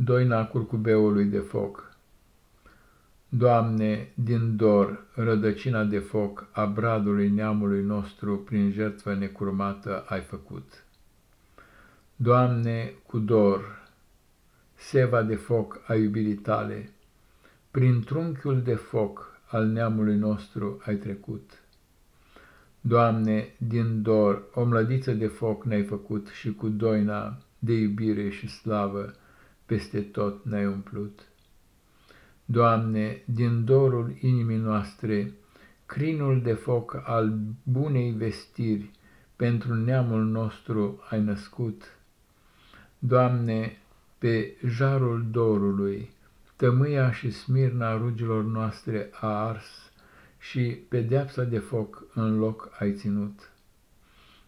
Doina curcubeului de foc Doamne, din dor, rădăcina de foc a bradului neamului nostru prin jertfă necurmată ai făcut. Doamne, cu dor, seva de foc a iubirii tale, prin trunchiul de foc al neamului nostru ai trecut. Doamne, din dor, o mlădiță de foc ne-ai făcut și cu doina de iubire și slavă, peste tot ne-ai umplut. Doamne, din dorul inimii noastre, crinul de foc al bunei vestiri, pentru neamul nostru ai născut. Doamne, pe jarul dorului, tămâia și smirna rugilor noastre a ars și pedeapsa de foc în loc ai ținut.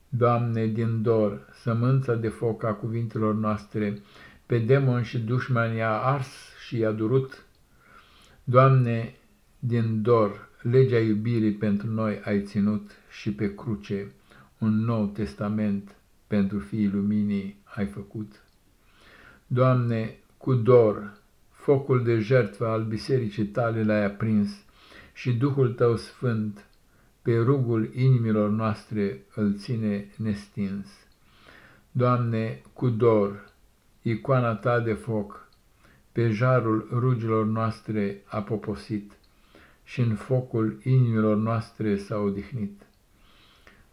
Doamne, din dor, sămânța de foc a cuvintelor noastre, pe demon și dușmani i-a ars și i-a durut. Doamne, din dor, legea iubirii pentru noi ai ținut și pe cruce un nou testament pentru fiii luminii ai făcut. Doamne, cu dor, focul de jertfă al bisericii tale l-ai aprins și Duhul tău sfânt pe rugul inimilor noastre îl ține nestins. Doamne, cu dor, icoana ta de foc, pe jarul rugilor noastre a poposit și în focul inimilor noastre s-a odihnit.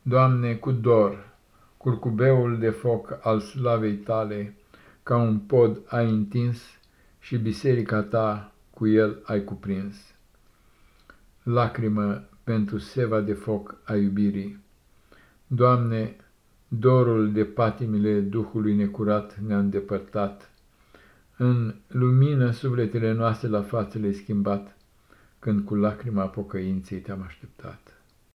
Doamne, cu dor, curcubeul de foc al slavei tale, ca un pod ai întins și biserica ta cu el ai cuprins. Lacrimă pentru seva de foc a iubirii. Doamne, dorul de patimile Duhului necurat ne-a îndepărtat. În lumină sufletele noastre la față le schimbat, când cu lacrima pocăinței te-am așteptat.